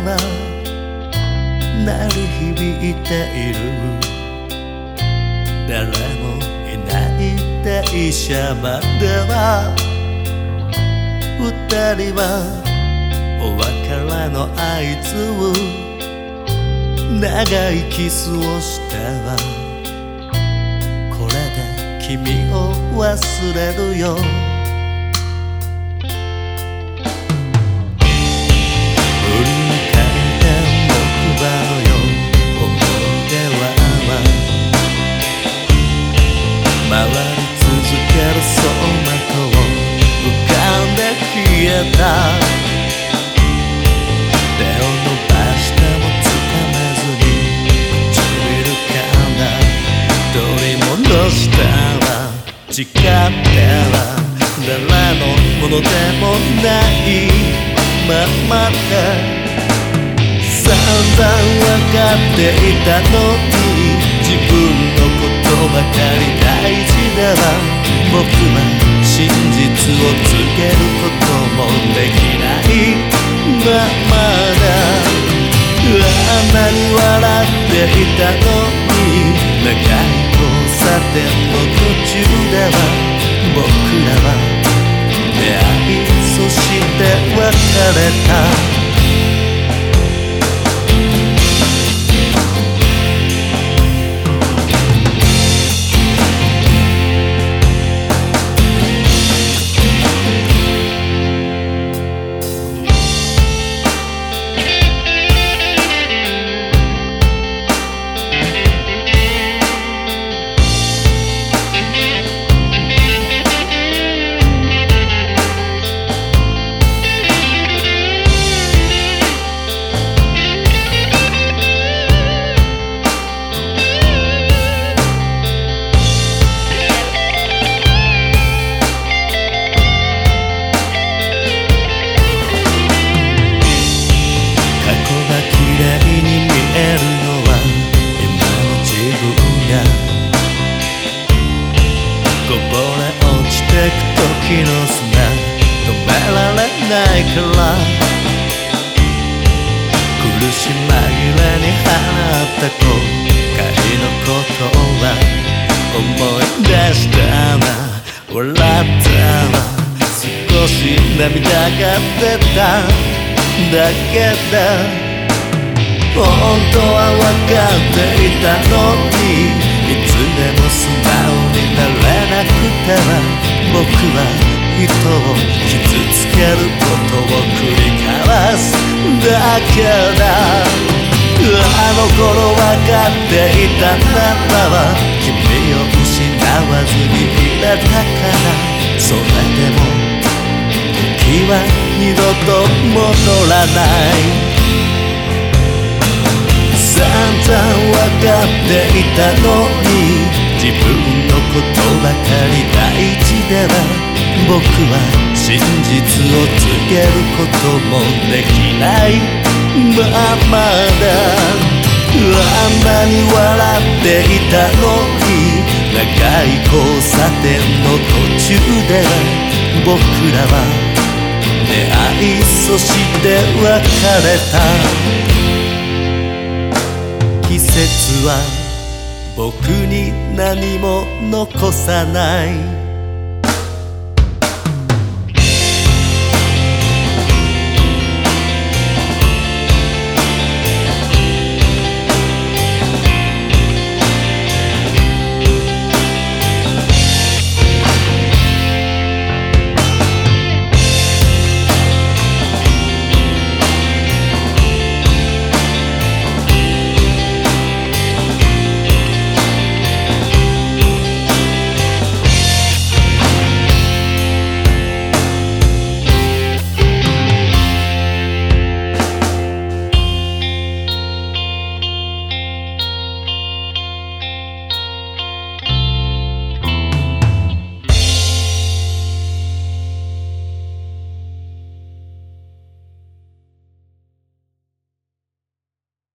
は鳴り響いている誰もいない電車までは二人はお別れの合図を長いキスをしたわ。これで君を忘れるよ。続けるその後浮かんで消えた。手を伸ばしてもつかめずに唇から。取り戻したら誓っては誰のものでもないままで散々分かっていたのに自分のばかり大事では僕は真実を告げることもできない。ままだあんなに笑っていたのに長い交差点の途中では僕らは出会いそして別れた。時の砂止められないから。苦し紛れに放った後悔のことは思い出したな笑ったわ。少し涙が出た。だけだ本当は分かっていたのにいつでも素直になれなくては僕は人を傷つけることを繰り返すだけだあの頃分かっていたならば君を失わずにいれたから。それでも時は二度と戻らない。散々分かっていたのに。自分のことばかり大事では僕は真実を告げることもできないままだ。あんなに笑っていたのに長い交差点の途中では僕らは出会いそして別れた。季節は僕に何も残さない。